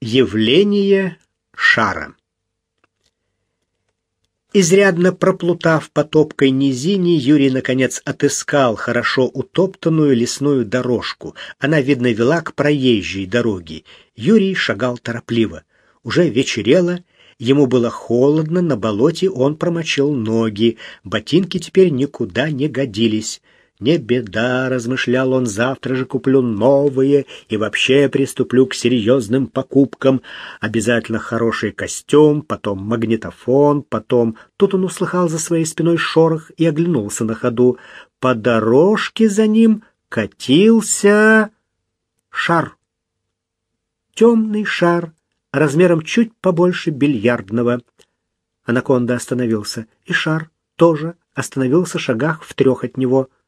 Явление шара Изрядно проплутав по топкой низине, Юрий, наконец, отыскал хорошо утоптанную лесную дорожку. Она, видно, вела к проезжей дороге. Юрий шагал торопливо. Уже вечерело, ему было холодно, на болоте он промочил ноги, ботинки теперь никуда не годились. Не беда, размышлял он, завтра же куплю новые и вообще приступлю к серьезным покупкам. Обязательно хороший костюм, потом магнитофон, потом... Тут он услыхал за своей спиной шорох и оглянулся на ходу. По дорожке за ним катился шар. Темный шар, размером чуть побольше бильярдного. Анаконда остановился, и шар тоже остановился в шагах в трех от него —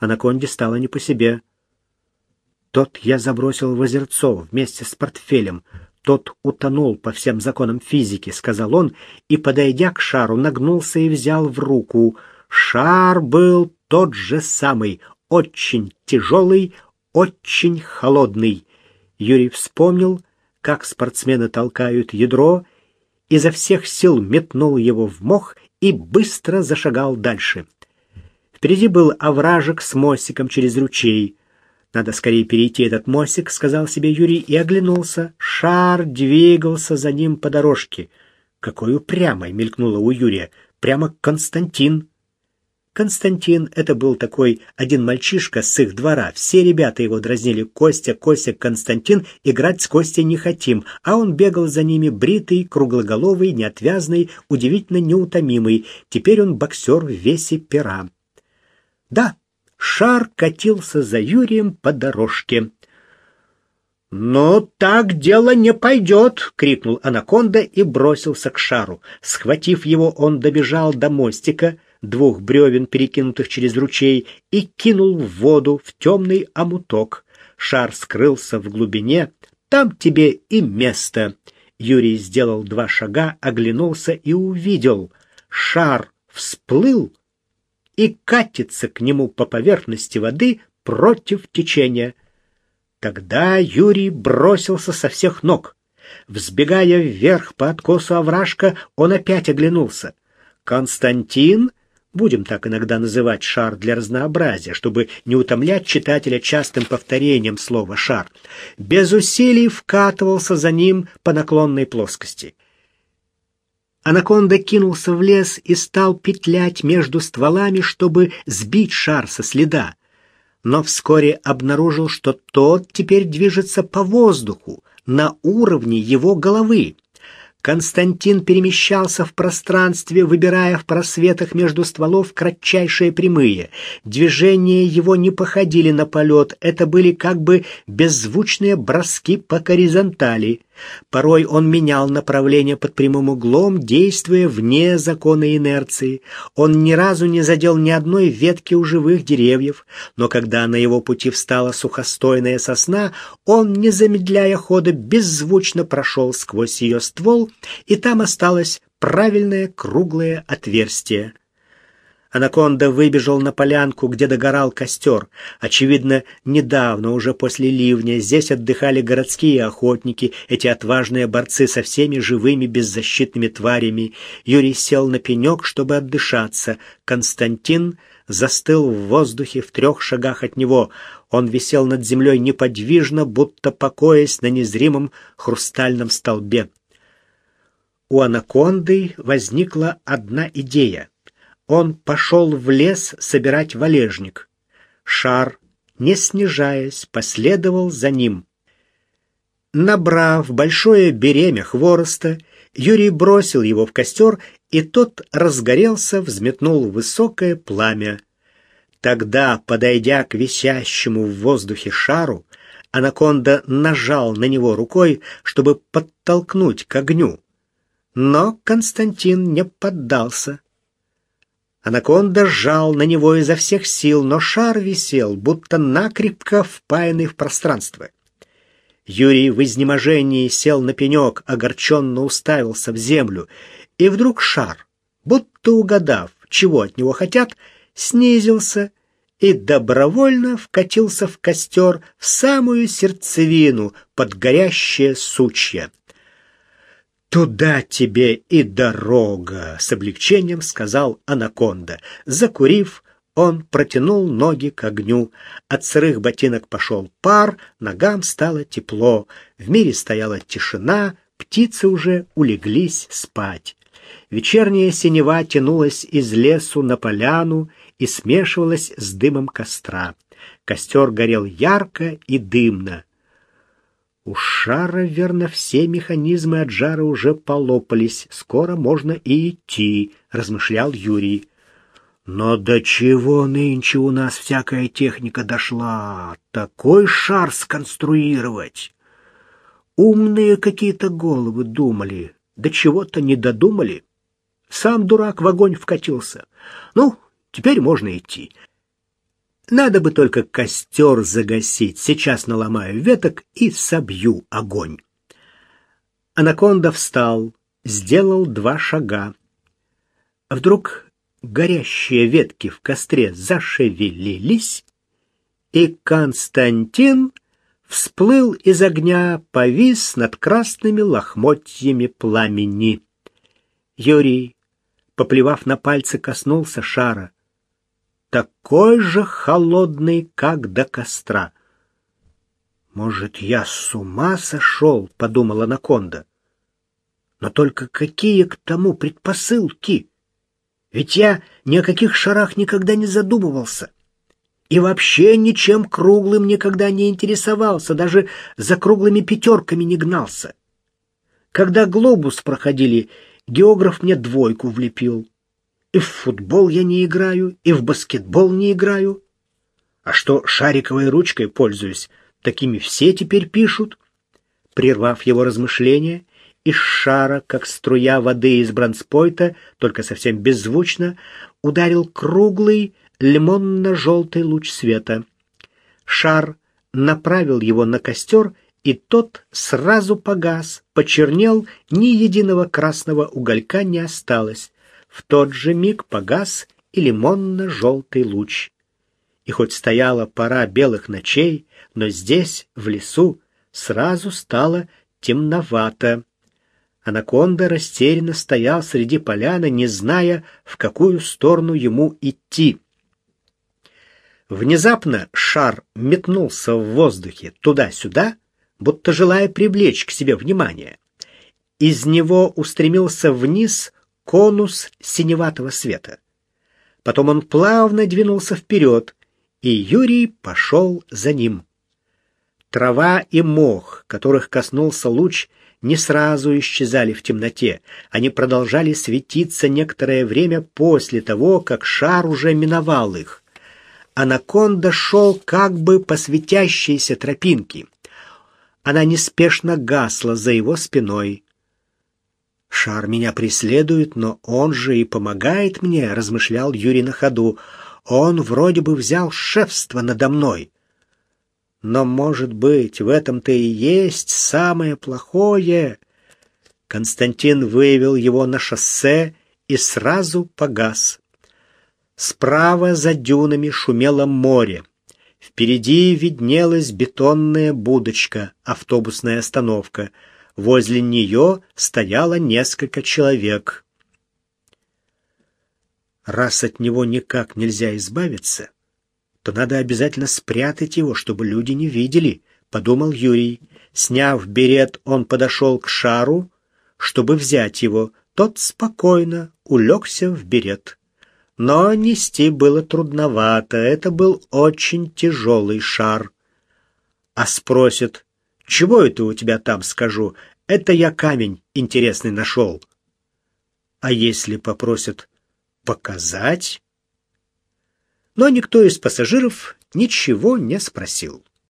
Анаконде стало не по себе. Тот я забросил в озерцо вместе с портфелем. Тот утонул по всем законам физики, сказал он, и, подойдя к шару, нагнулся и взял в руку. Шар был тот же самый, очень тяжелый, очень холодный. Юрий вспомнил, как спортсмены толкают ядро, изо всех сил метнул его в мох и быстро зашагал дальше. Впереди был овражек с мостиком через ручей. «Надо скорее перейти этот мостик», — сказал себе Юрий и оглянулся. Шар двигался за ним по дорожке. Какой упрямой мелькнуло у Юрия. Прямо Константин. Константин — это был такой один мальчишка с их двора. Все ребята его дразнили Костя, Костя, Константин. Играть с Костей не хотим. А он бегал за ними бритый, круглоголовый, неотвязный, удивительно неутомимый. Теперь он боксер в весе пера. Да, шар катился за Юрием по дорожке. «Но так дело не пойдет!» — крикнул анаконда и бросился к шару. Схватив его, он добежал до мостика, двух бревен, перекинутых через ручей, и кинул в воду в темный омуток. Шар скрылся в глубине. «Там тебе и место!» Юрий сделал два шага, оглянулся и увидел. Шар всплыл и катится к нему по поверхности воды против течения. Тогда Юрий бросился со всех ног. Взбегая вверх по откосу овражка, он опять оглянулся. Константин, будем так иногда называть шар для разнообразия, чтобы не утомлять читателя частым повторением слова «шар», без усилий вкатывался за ним по наклонной плоскости. Анаконда кинулся в лес и стал петлять между стволами, чтобы сбить шар со следа. Но вскоре обнаружил, что тот теперь движется по воздуху, на уровне его головы. Константин перемещался в пространстве, выбирая в просветах между стволов кратчайшие прямые. Движения его не походили на полет, это были как бы беззвучные броски по горизонтали. Порой он менял направление под прямым углом, действуя вне закона инерции. Он ни разу не задел ни одной ветки у живых деревьев, но когда на его пути встала сухостойная сосна, он, не замедляя хода, беззвучно прошел сквозь ее ствол, и там осталось правильное круглое отверстие. Анаконда выбежал на полянку, где догорал костер. Очевидно, недавно, уже после ливня, здесь отдыхали городские охотники, эти отважные борцы со всеми живыми беззащитными тварями. Юрий сел на пенек, чтобы отдышаться. Константин застыл в воздухе в трех шагах от него. Он висел над землей неподвижно, будто покоясь на незримом хрустальном столбе. У анаконды возникла одна идея. Он пошел в лес собирать валежник. Шар, не снижаясь, последовал за ним. Набрав большое беремя хвороста, Юрий бросил его в костер, и тот разгорелся, взметнул высокое пламя. Тогда, подойдя к висящему в воздухе шару, анаконда нажал на него рукой, чтобы подтолкнуть к огню. Но Константин не поддался. Анаконда сжал на него изо всех сил, но шар висел, будто накрепко впаянный в пространство. Юрий в изнеможении сел на пенек, огорченно уставился в землю, и вдруг шар, будто угадав, чего от него хотят, снизился и добровольно вкатился в костер в самую сердцевину под горящее сучья. «Туда тебе и дорога!» — с облегчением сказал анаконда. Закурив, он протянул ноги к огню. От сырых ботинок пошел пар, ногам стало тепло. В мире стояла тишина, птицы уже улеглись спать. Вечерняя синева тянулась из лесу на поляну и смешивалась с дымом костра. Костер горел ярко и дымно. У шара, верно, все механизмы от жара уже полопались. Скоро можно и идти, размышлял Юрий. Но до чего нынче у нас всякая техника дошла? Такой шар сконструировать! Умные какие-то головы думали, до чего-то не додумали. Сам дурак в огонь вкатился. Ну, теперь можно идти. Надо бы только костер загасить. Сейчас наломаю веток и собью огонь. Анаконда встал, сделал два шага. Вдруг горящие ветки в костре зашевелились, и Константин всплыл из огня, повис над красными лохмотьями пламени. Юрий, поплевав на пальцы, коснулся шара такой же холодный, как до костра. «Может, я с ума сошел?» — подумала Наконда. «Но только какие к тому предпосылки? Ведь я ни о каких шарах никогда не задумывался» и вообще ничем круглым никогда не интересовался, даже за круглыми пятерками не гнался. Когда глобус проходили, географ мне двойку влепил. И в футбол я не играю, и в баскетбол не играю. А что шариковой ручкой пользуюсь, такими все теперь пишут. Прервав его размышления, из шара, как струя воды из бронспойта, только совсем беззвучно, ударил круглый лимонно-желтый луч света. Шар направил его на костер, и тот сразу погас, почернел, ни единого красного уголька не осталось. В тот же миг погас и лимонно-желтый луч. И хоть стояла пора белых ночей, но здесь, в лесу, сразу стало темновато. Анаконда растерянно стоял среди поляны, не зная, в какую сторону ему идти. Внезапно шар метнулся в воздухе туда-сюда, будто желая привлечь к себе внимание. Из него устремился вниз конус синеватого света. Потом он плавно двинулся вперед, и Юрий пошел за ним. Трава и мох, которых коснулся луч, не сразу исчезали в темноте. Они продолжали светиться некоторое время после того, как шар уже миновал их. Анаконда шел как бы по светящейся тропинке. Она неспешно гасла за его спиной. Шар меня преследует, но он же и помогает мне, размышлял Юрий на ходу. Он вроде бы взял шефство надо мной. Но, может быть, в этом-то и есть самое плохое. Константин вывел его на шоссе и сразу погас. Справа за дюнами шумело море. Впереди виднелась бетонная будочка, автобусная остановка — Возле нее стояло несколько человек. Раз от него никак нельзя избавиться, то надо обязательно спрятать его, чтобы люди не видели, подумал Юрий. Сняв берет, он подошел к шару, чтобы взять его. Тот спокойно улегся в берет. Но нести было трудновато, это был очень тяжелый шар. А спросит, чего это у тебя там, скажу? Это я камень интересный нашел. А если попросят показать? Но никто из пассажиров ничего не спросил.